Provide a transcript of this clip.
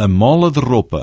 a mola de roupa.